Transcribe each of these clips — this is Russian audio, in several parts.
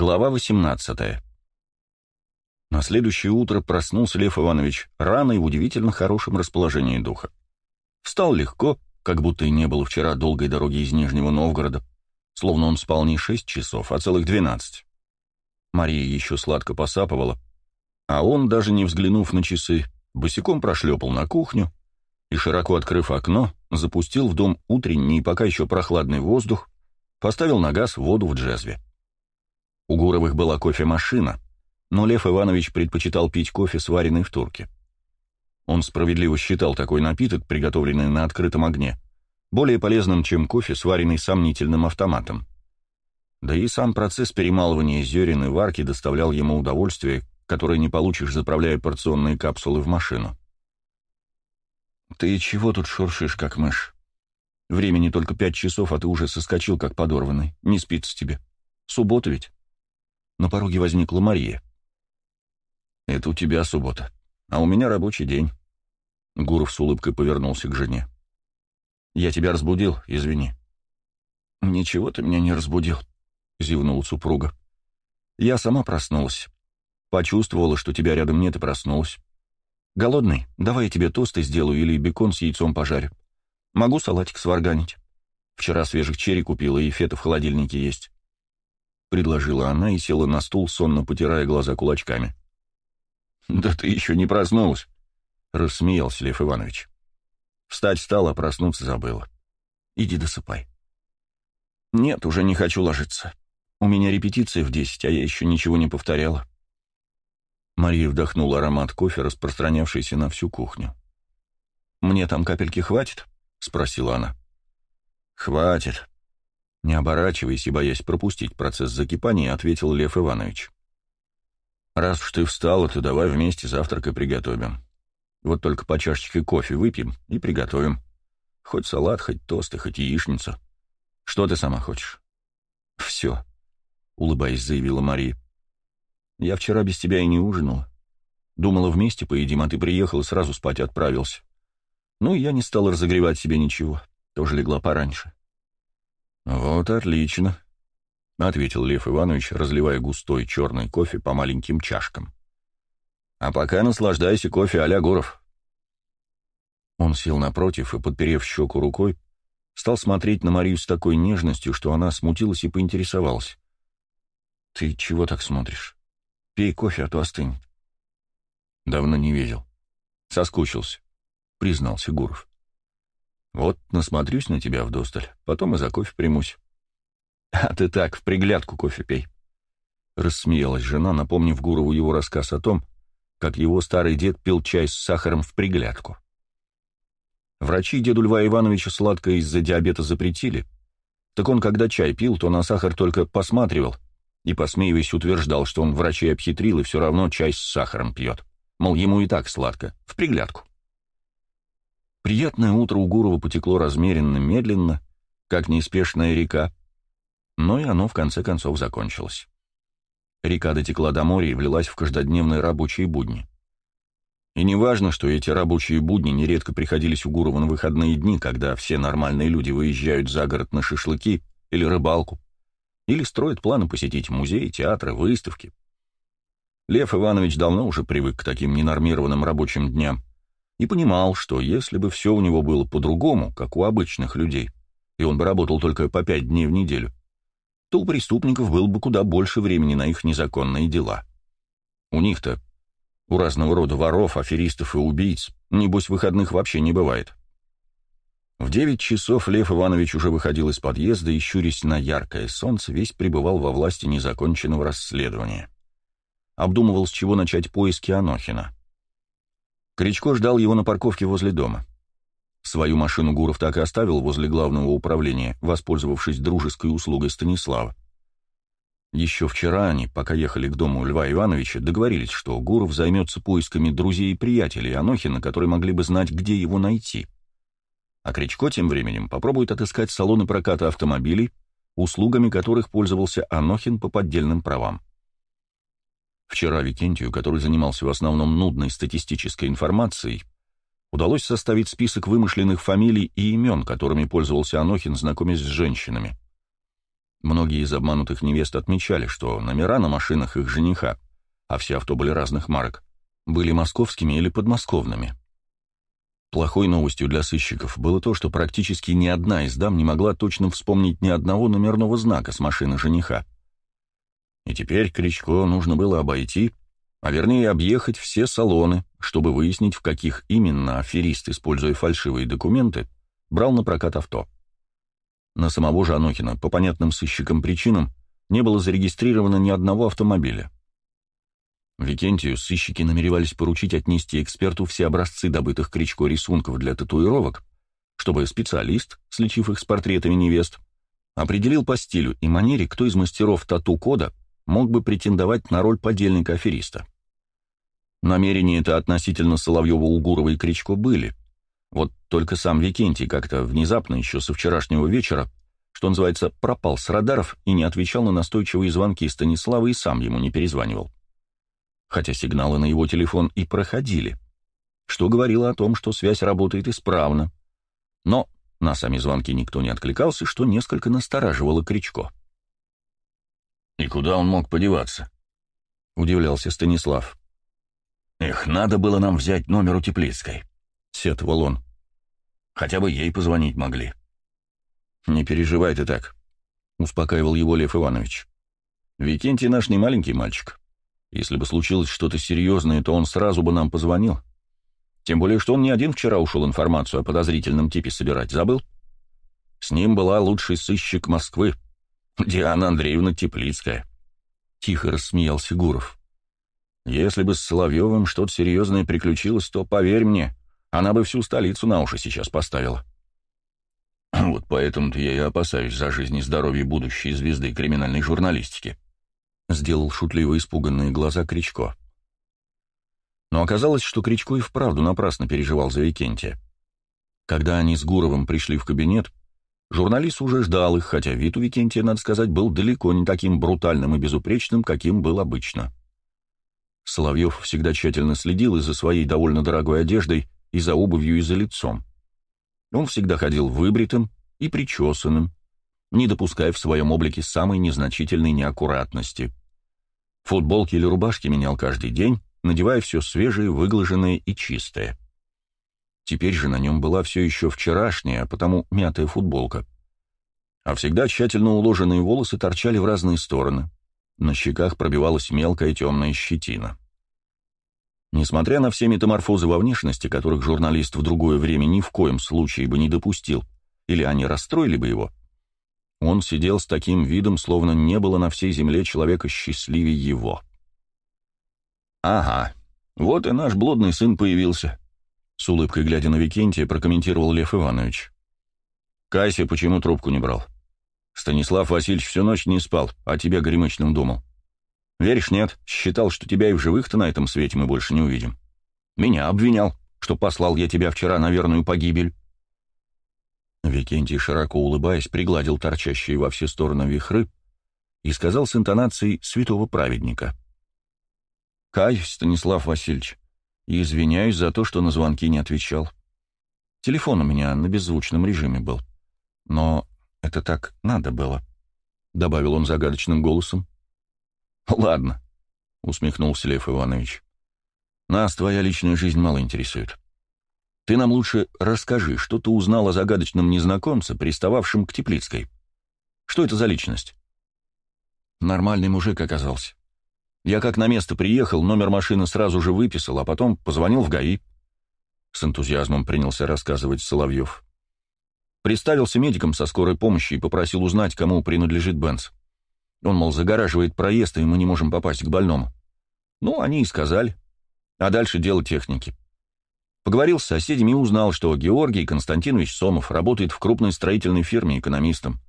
Глава 18 На следующее утро проснулся Лев Иванович рано и в удивительно хорошем расположении духа. Встал легко, как будто и не было вчера долгой дороги из Нижнего Новгорода, словно он спал не шесть часов, а целых двенадцать. Мария еще сладко посапывала, а он, даже не взглянув на часы, босиком прошлепал на кухню и, широко открыв окно, запустил в дом утренний, пока еще прохладный воздух, поставил на газ воду в джезве. У Гуровых была кофемашина, но Лев Иванович предпочитал пить кофе, сваренный в турке. Он справедливо считал такой напиток, приготовленный на открытом огне, более полезным, чем кофе, сваренный сомнительным автоматом. Да и сам процесс перемалывания зерен и варки доставлял ему удовольствие, которое не получишь, заправляя порционные капсулы в машину. «Ты чего тут шуршишь, как мышь? Времени только пять часов, а ты уже соскочил, как подорванный. Не спится тебе. Суббота ведь?» На пороге возникла Мария. «Это у тебя суббота, а у меня рабочий день». Гуров с улыбкой повернулся к жене. «Я тебя разбудил, извини». «Ничего ты меня не разбудил», — зевнула супруга. «Я сама проснулась. Почувствовала, что тебя рядом нет, и проснулась. Голодный? Давай я тебе тосты сделаю или бекон с яйцом пожарю. Могу салатик сварганить. Вчера свежих черри купила, и фета в холодильнике есть». Предложила она и села на стул, сонно потирая глаза кулачками. «Да ты еще не проснулась», — рассмеялся Лев Иванович. Встать стала, проснуться забыла. Иди досыпай. Нет, уже не хочу ложиться. У меня репетиция в десять, а я еще ничего не повторяла. Мария вдохнула аромат кофе, распространявшийся на всю кухню. «Мне там капельки хватит?» — спросила она. «Хватит». Не оборачиваясь и боясь пропустить процесс закипания, ответил Лев Иванович. «Раз уж ты встала, то давай вместе завтрак и приготовим. Вот только по чашечке кофе выпьем и приготовим. Хоть салат, хоть тосты, хоть яичницу. Что ты сама хочешь?» «Все», — улыбаясь, заявила Мария. «Я вчера без тебя и не ужинала. Думала, вместе поедим, а ты приехал и сразу спать отправился. Ну, я не стала разогревать себе ничего, тоже легла пораньше». «Вот отлично», — ответил Лев Иванович, разливая густой черный кофе по маленьким чашкам. А пока наслаждайся кофе а Гуров. Он сел напротив и, подперев щеку рукой, стал смотреть на Марию с такой нежностью, что она смутилась и поинтересовалась. «Ты чего так смотришь? Пей кофе, а то остынет». «Давно не видел. Соскучился», — признался Гуров. «Вот насмотрюсь на тебя вдосталь, потом и за кофе примусь». «А ты так, в приглядку кофе пей», — рассмеялась жена, напомнив Гурову его рассказ о том, как его старый дед пил чай с сахаром в приглядку. Врачи деду Льва Ивановича сладкое из-за диабета запретили, так он, когда чай пил, то на сахар только посматривал и, посмеиваясь, утверждал, что он врачей обхитрил и все равно чай с сахаром пьет. Мол, ему и так сладко, в приглядку. Приятное утро у Гурова потекло размеренно, медленно, как неспешная река, но и оно в конце концов закончилось. Река дотекла до моря и влилась в каждодневные рабочие будни. И не важно, что эти рабочие будни нередко приходились у Гурова на выходные дни, когда все нормальные люди выезжают за город на шашлыки или рыбалку, или строят планы посетить музеи, театры, выставки. Лев Иванович давно уже привык к таким ненормированным рабочим дням и понимал, что если бы все у него было по-другому, как у обычных людей, и он бы работал только по пять дней в неделю, то у преступников было бы куда больше времени на их незаконные дела. У них-то, у разного рода воров, аферистов и убийц, небось, выходных вообще не бывает. В девять часов Лев Иванович уже выходил из подъезда и, щурясь на яркое солнце, весь пребывал во власти незаконченного расследования. Обдумывал, с чего начать поиски Анохина. Кричко ждал его на парковке возле дома. Свою машину Гуров так и оставил возле главного управления, воспользовавшись дружеской услугой Станислава. Еще вчера они, пока ехали к дому Льва Ивановича, договорились, что Гуров займется поисками друзей и приятелей Анохина, которые могли бы знать, где его найти. А Кричко тем временем попробует отыскать салоны проката автомобилей, услугами которых пользовался Анохин по поддельным правам. Вчера Викентию, который занимался в основном нудной статистической информацией, удалось составить список вымышленных фамилий и имен, которыми пользовался Анохин, знакомясь с женщинами. Многие из обманутых невест отмечали, что номера на машинах их жениха, а все авто были разных марок, были московскими или подмосковными. Плохой новостью для сыщиков было то, что практически ни одна из дам не могла точно вспомнить ни одного номерного знака с машины жениха. И теперь Кричко нужно было обойти, а вернее объехать все салоны, чтобы выяснить, в каких именно аферист, используя фальшивые документы, брал на прокат авто. На самого же Анохина, по понятным сыщикам причинам, не было зарегистрировано ни одного автомобиля. Викентию сыщики намеревались поручить отнести эксперту все образцы добытых Кричко рисунков для татуировок, чтобы специалист, сличив их с портретами невест, определил по стилю и манере, кто из мастеров тату-кода мог бы претендовать на роль подельника-афериста. Намерения это относительно Соловьева, Угурова и Кричко были. Вот только сам Викентий как-то внезапно еще со вчерашнего вечера, что называется, пропал с радаров и не отвечал на настойчивые звонки Станислава и сам ему не перезванивал хотя сигналы на его телефон и проходили, что говорило о том, что связь работает исправно. Но на сами звонки никто не откликался, что несколько настораживало Кричко. «И куда он мог подеваться?» — удивлялся Станислав. «Эх, надо было нам взять номер у Теплицкой», — сетовал он. «Хотя бы ей позвонить могли». «Не переживай ты так», — успокаивал его Лев Иванович. «Викентий наш не маленький мальчик. Если бы случилось что-то серьезное, то он сразу бы нам позвонил. Тем более, что он не один вчера ушел информацию о подозрительном типе собирать. Забыл? С ним была лучший сыщик Москвы, Диана Андреевна Теплицкая. Тихо рассмеялся Гуров. Если бы с Соловьевым что-то серьезное приключилось, то, поверь мне, она бы всю столицу на уши сейчас поставила. Вот поэтому-то я и опасаюсь за жизнь и здоровье будущей звезды криминальной журналистики. Сделал шутливо испуганные глаза Кричко. Но оказалось, что Кричко и вправду напрасно переживал за Викентия. Когда они с Гуровым пришли в кабинет, журналист уже ждал их, хотя вид у Викентия, надо сказать, был далеко не таким брутальным и безупречным, каким был обычно. Соловьев всегда тщательно следил и за своей довольно дорогой одеждой, и за обувью, и за лицом. Он всегда ходил выбритым и причесанным, не допуская в своем облике самой незначительной неаккуратности. Футболки или рубашки менял каждый день, надевая все свежее, выглаженное и чистое. Теперь же на нем была все еще вчерашняя, потому мятая футболка. А всегда тщательно уложенные волосы торчали в разные стороны. На щеках пробивалась мелкая темная щетина. Несмотря на все метаморфозы во внешности, которых журналист в другое время ни в коем случае бы не допустил, или они расстроили бы его, он сидел с таким видом, словно не было на всей земле человека счастливее его. «Ага, вот и наш блудный сын появился», — с улыбкой глядя на Викентия, прокомментировал Лев Иванович. «Кайся почему трубку не брал? Станислав Васильевич всю ночь не спал, а тебя горемычным думал. Веришь, нет, считал, что тебя и в живых-то на этом свете мы больше не увидим. Меня обвинял, что послал я тебя вчера на верную погибель. Викентий, широко улыбаясь, пригладил торчащие во все стороны вихры и сказал с интонацией святого праведника. «Каюсь, Станислав Васильевич, и извиняюсь за то, что на звонки не отвечал. Телефон у меня на беззвучном режиме был. Но это так надо было», — добавил он загадочным голосом. «Ладно», — усмехнулся Лев Иванович. «Нас твоя личная жизнь мало интересует. Ты нам лучше расскажи, что ты узнал о загадочном незнакомце, пристававшем к Теплицкой. Что это за личность?» Нормальный мужик оказался. Я как на место приехал, номер машины сразу же выписал, а потом позвонил в ГАИ. С энтузиазмом принялся рассказывать Соловьев. Представился медиком со скорой помощи и попросил узнать, кому принадлежит Бенц. Он, мол, загораживает проезд, и мы не можем попасть к больному. Ну, они и сказали. А дальше дело техники. Поговорил с соседями и узнал, что Георгий Константинович Сомов работает в крупной строительной фирме экономистом.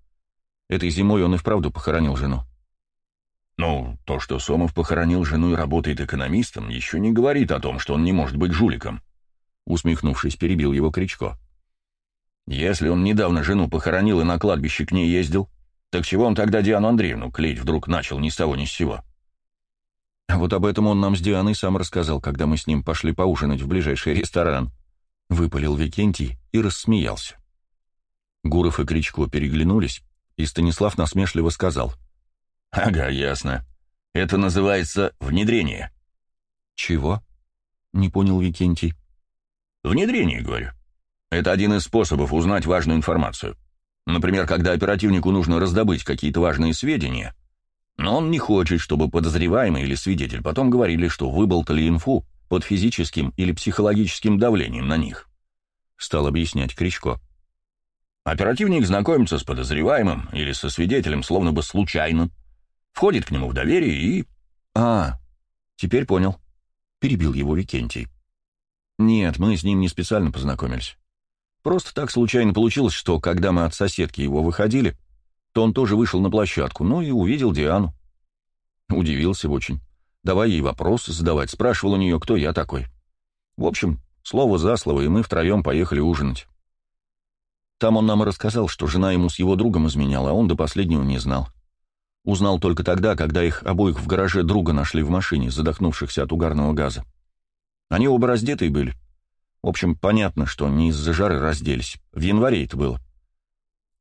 Этой зимой он и вправду похоронил жену. «Ну, то, что Сомов похоронил жену и работает экономистом, еще не говорит о том, что он не может быть жуликом», — усмехнувшись, перебил его Кричко. «Если он недавно жену похоронил и на кладбище к ней ездил, так чего он тогда Диану Андреевну клеить вдруг начал ни с того ни с сего?» А вот об этом он нам с Дианой сам рассказал, когда мы с ним пошли поужинать в ближайший ресторан. Выпалил Викентий и рассмеялся. Гуров и Кричко переглянулись, и Станислав насмешливо сказал. «Ага, ясно. Это называется внедрение». «Чего?» — не понял Викентий. «Внедрение, говорю. Это один из способов узнать важную информацию. Например, когда оперативнику нужно раздобыть какие-то важные сведения, но он не хочет, чтобы подозреваемый или свидетель потом говорили, что выболтали инфу под физическим или психологическим давлением на них», — стал объяснять Кричко. Оперативник знакомится с подозреваемым или со свидетелем словно бы случайно, входит к нему в доверие и... «А, теперь понял», — перебил его Викентий. «Нет, мы с ним не специально познакомились. Просто так случайно получилось, что, когда мы от соседки его выходили, то он тоже вышел на площадку, ну и увидел Диану. Удивился очень. Давай ей вопросы задавать, спрашивал у нее, кто я такой. В общем, слово за слово, и мы втроем поехали ужинать. Там он нам и рассказал, что жена ему с его другом изменяла, а он до последнего не знал. Узнал только тогда, когда их обоих в гараже друга нашли в машине, задохнувшихся от угарного газа. Они оба раздетые были. В общем, понятно, что не из-за жары разделись. В январе это было.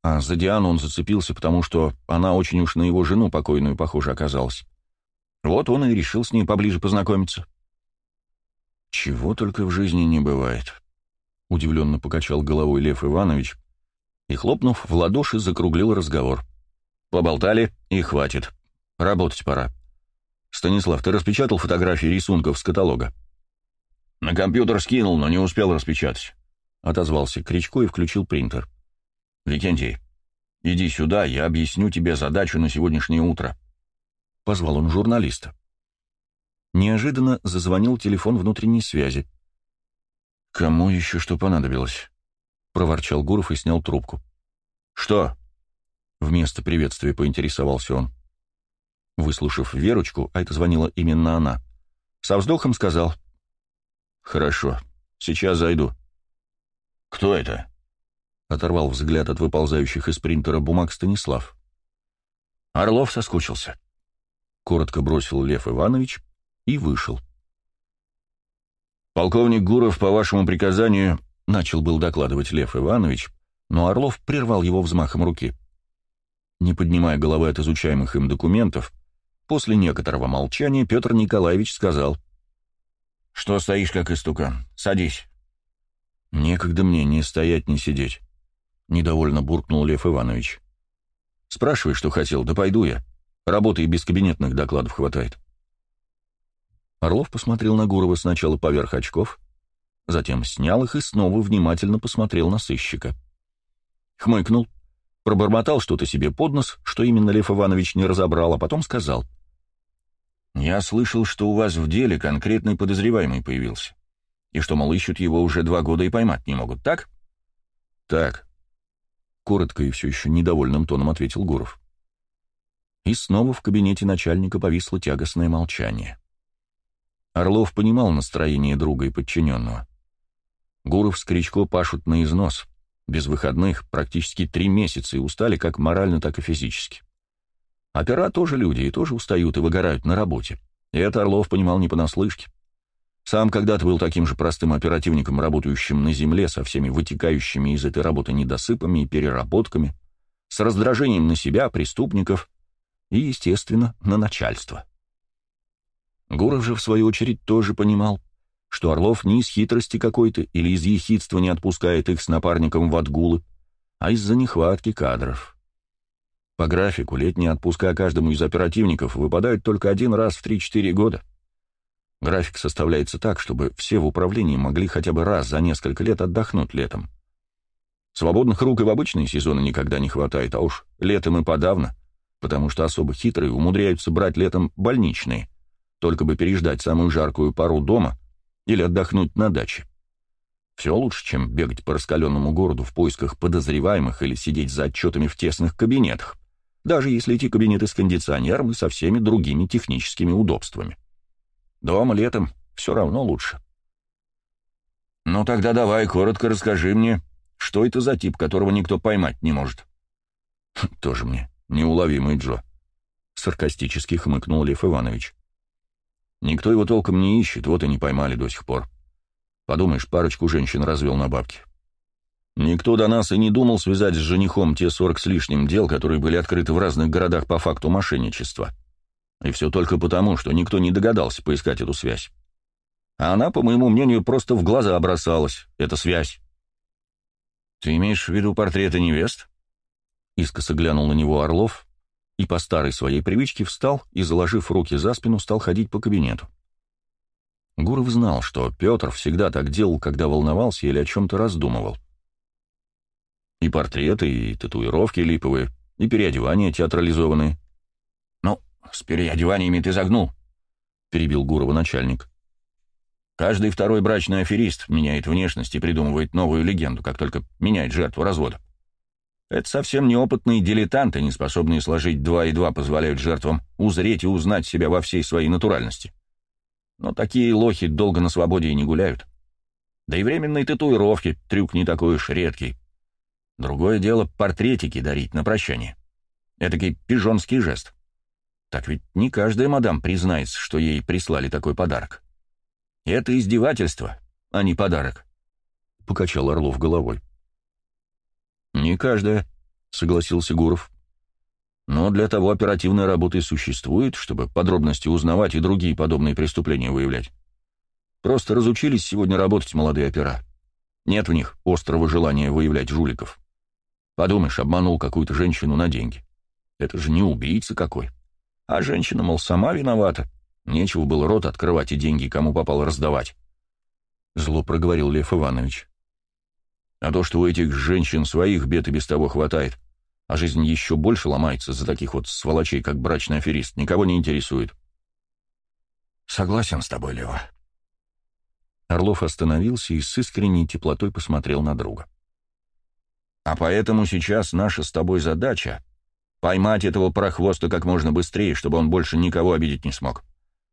А за Диану он зацепился, потому что она очень уж на его жену покойную, похоже, оказалась. Вот он и решил с ней поближе познакомиться. «Чего только в жизни не бывает», — удивленно покачал головой Лев Иванович, и, хлопнув в ладоши, закруглил разговор. «Поболтали, и хватит. Работать пора. Станислав, ты распечатал фотографии рисунков с каталога?» «На компьютер скинул, но не успел распечатать», — отозвался Кричко и включил принтер. «Викентий, иди сюда, я объясню тебе задачу на сегодняшнее утро», — позвал он журналиста. Неожиданно зазвонил телефон внутренней связи. «Кому еще что понадобилось?» — проворчал Гуров и снял трубку. «Что?» — вместо приветствия поинтересовался он. Выслушав Верочку, а это звонила именно она, со вздохом сказал. «Хорошо, сейчас зайду». «Кто это?» — оторвал взгляд от выползающих из принтера бумаг Станислав. «Орлов соскучился», — коротко бросил Лев Иванович и вышел. «Полковник Гуров, по вашему приказанию, Начал был докладывать Лев Иванович, но Орлов прервал его взмахом руки. Не поднимая головы от изучаемых им документов, после некоторого молчания Петр Николаевич сказал. «Что стоишь, как истукан? Садись». «Некогда мне ни стоять, ни сидеть», — недовольно буркнул Лев Иванович. «Спрашивай, что хотел, да пойду я. Работы и без кабинетных докладов хватает». Орлов посмотрел на Гурова сначала поверх очков, затем снял их и снова внимательно посмотрел на сыщика. Хмыкнул, пробормотал что-то себе под нос, что именно Лев Иванович не разобрал, а потом сказал. «Я слышал, что у вас в деле конкретный подозреваемый появился, и что, мол, ищут его уже два года и поймать не могут, так?» «Так», — коротко и все еще недовольным тоном ответил Гуров. И снова в кабинете начальника повисло тягостное молчание. Орлов понимал настроение друга и подчиненного. Гуров с Кричко пашут на износ, без выходных, практически три месяца, и устали как морально, так и физически. Опера тоже люди, и тоже устают и выгорают на работе. И это Орлов понимал не понаслышке. Сам когда-то был таким же простым оперативником, работающим на земле, со всеми вытекающими из этой работы недосыпами и переработками, с раздражением на себя, преступников и, естественно, на начальство. Гуров же, в свою очередь, тоже понимал, что Орлов не из хитрости какой-то или из ехидства не отпускает их с напарником в отгулы, а из-за нехватки кадров. По графику летние отпуска каждому из оперативников выпадают только один раз в 3-4 года. График составляется так, чтобы все в управлении могли хотя бы раз за несколько лет отдохнуть летом. Свободных рук и в обычные сезоны никогда не хватает, а уж летом и подавно, потому что особо хитрые умудряются брать летом больничные, только бы переждать самую жаркую пару дома или отдохнуть на даче. Все лучше, чем бегать по раскаленному городу в поисках подозреваемых или сидеть за отчетами в тесных кабинетах, даже если эти кабинеты с кондиционером и со всеми другими техническими удобствами. Дома летом все равно лучше. «Ну тогда давай, коротко расскажи мне, что это за тип, которого никто поймать не может?» «Тоже мне неуловимый Джо», — саркастически хмыкнул Лев Иванович. Никто его толком не ищет, вот и не поймали до сих пор. Подумаешь, парочку женщин развел на бабки. Никто до нас и не думал связать с женихом те сорок с лишним дел, которые были открыты в разных городах по факту мошенничества. И все только потому, что никто не догадался поискать эту связь. А она, по моему мнению, просто в глаза бросалась, эта связь. «Ты имеешь в виду портреты невест?» Искоса глянул на него Орлов и по старой своей привычке встал и, заложив руки за спину, стал ходить по кабинету. Гуров знал, что Петр всегда так делал, когда волновался или о чем-то раздумывал. И портреты, и татуировки липовые, и переодевания театрализованные. «Ну, с переодеваниями ты загнул», — перебил Гурова начальник. «Каждый второй брачный аферист меняет внешность и придумывает новую легенду, как только меняет жертву развода. Это совсем неопытные дилетанты, не способные сложить два и два, позволяют жертвам узреть и узнать себя во всей своей натуральности. Но такие лохи долго на свободе и не гуляют. Да и временные татуировки — трюк не такой уж редкий. Другое дело — портретики дарить на прощание. Этакий пижонский жест. Так ведь не каждая мадам признается, что ей прислали такой подарок. Это издевательство, а не подарок. Покачал Орлов головой. «Не каждая», — согласился Гуров. «Но для того оперативная работа и существует, чтобы подробности узнавать и другие подобные преступления выявлять. Просто разучились сегодня работать молодые опера. Нет в них острого желания выявлять жуликов. Подумаешь, обманул какую-то женщину на деньги. Это же не убийца какой. А женщина, мол, сама виновата. Нечего было рот открывать и деньги кому попало раздавать. Зло проговорил Лев Иванович. А то, что у этих женщин своих бед и без того хватает, а жизнь еще больше ломается за таких вот сволочей, как брачный аферист, никого не интересует. Согласен с тобой, Лева. Орлов остановился и с искренней теплотой посмотрел на друга. А поэтому сейчас наша с тобой задача — поймать этого прохвоста как можно быстрее, чтобы он больше никого обидеть не смог.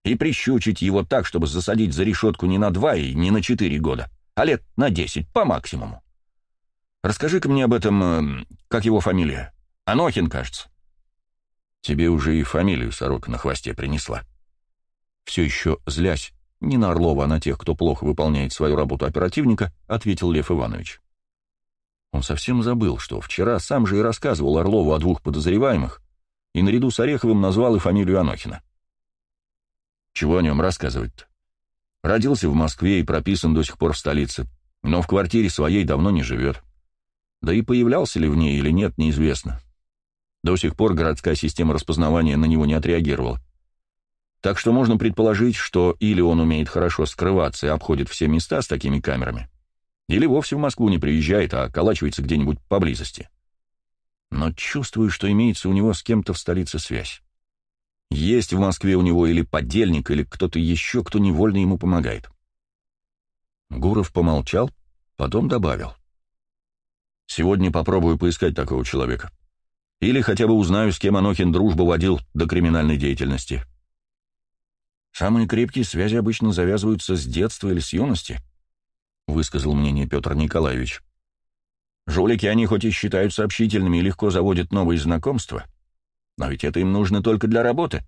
И прищучить его так, чтобы засадить за решетку не на два и не на четыре года, а лет на десять, по максимуму. Расскажи-ка мне об этом, э, как его фамилия? Анохин, кажется. Тебе уже и фамилию сорока на хвосте принесла. Все еще злясь, не на Орлова, а на тех, кто плохо выполняет свою работу оперативника, ответил Лев Иванович. Он совсем забыл, что вчера сам же и рассказывал Орлову о двух подозреваемых, и наряду с Ореховым назвал и фамилию Анохина. Чего о нем рассказывать-то? Родился в Москве и прописан до сих пор в столице, но в квартире своей давно не живет. Да и появлялся ли в ней или нет, неизвестно. До сих пор городская система распознавания на него не отреагировала. Так что можно предположить, что или он умеет хорошо скрываться и обходит все места с такими камерами, или вовсе в Москву не приезжает, а околачивается где-нибудь поблизости. Но чувствую, что имеется у него с кем-то в столице связь. Есть в Москве у него или подельник, или кто-то еще, кто невольно ему помогает. Гуров помолчал, потом добавил. Сегодня попробую поискать такого человека. Или хотя бы узнаю, с кем Анохин дружбу водил до криминальной деятельности. Самые крепкие связи обычно завязываются с детства или с юности, высказал мнение Петр Николаевич. Жулики они хоть и считаются общительными и легко заводят новые знакомства, но ведь это им нужно только для работы.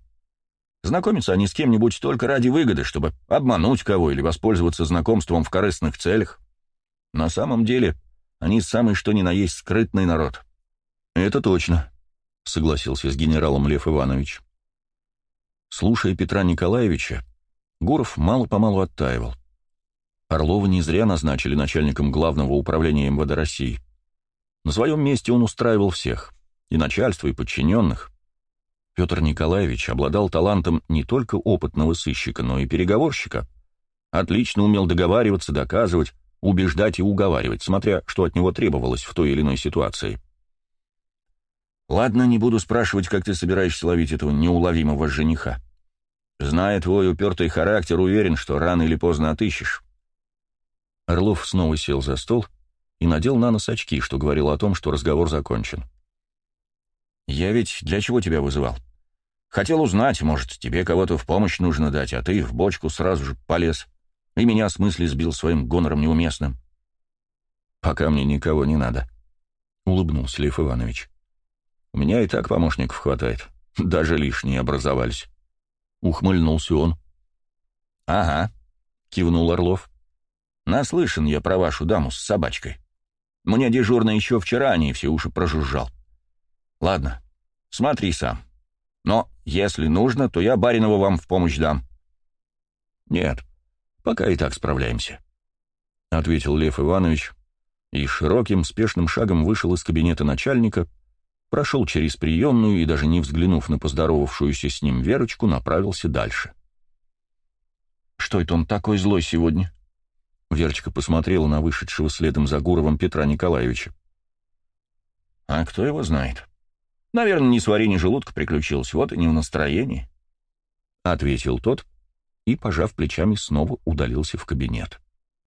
Знакомиться они с кем-нибудь только ради выгоды, чтобы обмануть кого или воспользоваться знакомством в корыстных целях. На самом деле они самый что ни на есть скрытный народ. Это точно, согласился с генералом Лев Иванович. Слушая Петра Николаевича, Гуров мало-помалу оттаивал. Орлова не зря назначили начальником главного управления МВД России. На своем месте он устраивал всех, и начальство, и подчиненных. Петр Николаевич обладал талантом не только опытного сыщика, но и переговорщика. Отлично умел договариваться, доказывать, убеждать и уговаривать, смотря что от него требовалось в той или иной ситуации. «Ладно, не буду спрашивать, как ты собираешься ловить этого неуловимого жениха. Зная твой упертый характер, уверен, что рано или поздно отыщешь». Орлов снова сел за стол и надел на нос очки, что говорило о том, что разговор закончен. «Я ведь для чего тебя вызывал? Хотел узнать, может, тебе кого-то в помощь нужно дать, а ты в бочку сразу же полез и меня с мысли сбил своим гонором неуместным. «Пока мне никого не надо», — улыбнулся Лев Иванович. «У меня и так помощников хватает, даже лишние образовались». Ухмыльнулся он. «Ага», — кивнул Орлов. «Наслышан я про вашу даму с собачкой. Мне дежурный еще вчера не все уши прожужжал. Ладно, смотри сам. Но если нужно, то я Баринова вам в помощь дам. Нет, пока и так справляемся, — ответил Лев Иванович и широким, спешным шагом вышел из кабинета начальника, прошел через приемную и, даже не взглянув на поздоровавшуюся с ним Верочку, направился дальше. «Что это он такой злой сегодня?» Верочка посмотрела на вышедшего следом за Гуровым Петра Николаевича. «А кто его знает? Наверное, не сварение желудка приключилось, вот и не в настроении», — ответил тот и, пожав плечами, снова удалился в кабинет.